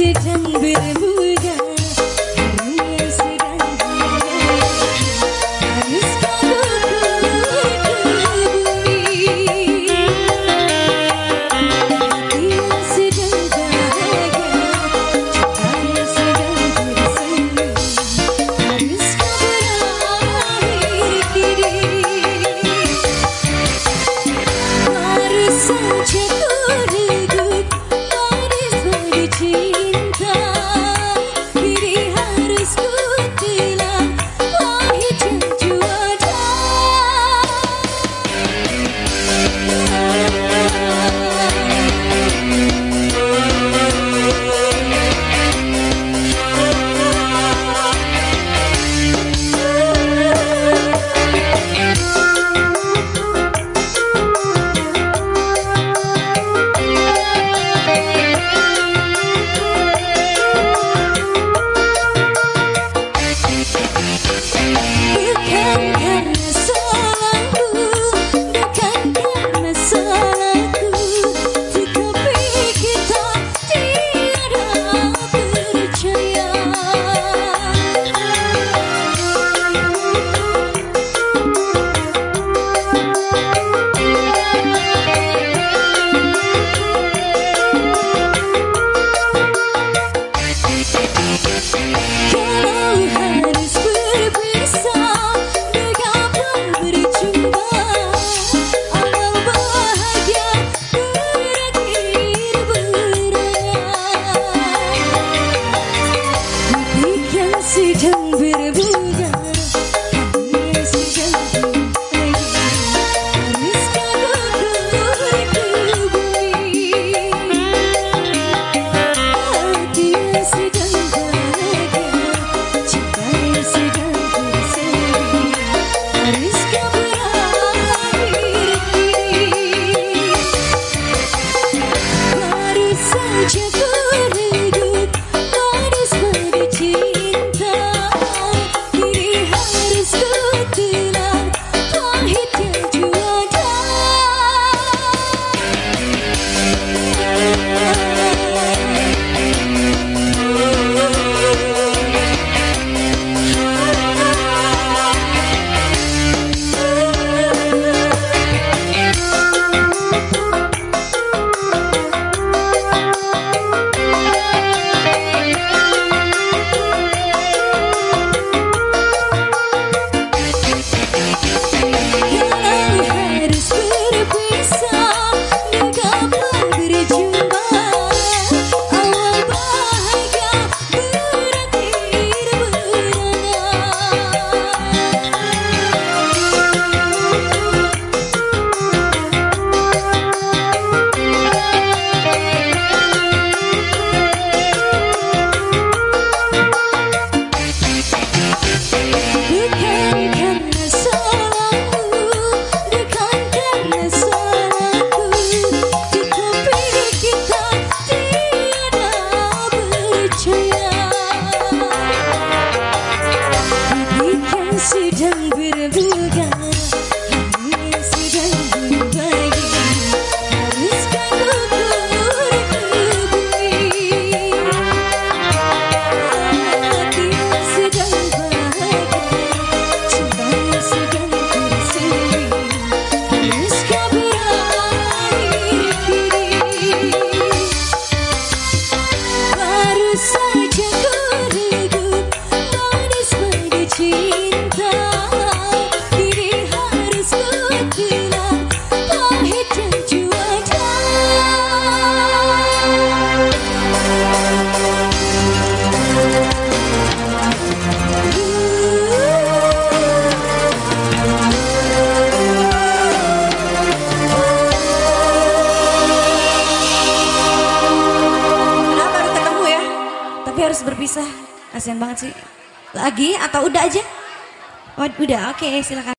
Gerçekten benim harus berpisah. Kasian banget sih. Lagi atau udah aja? Oh, udah. Oke, okay, silakan.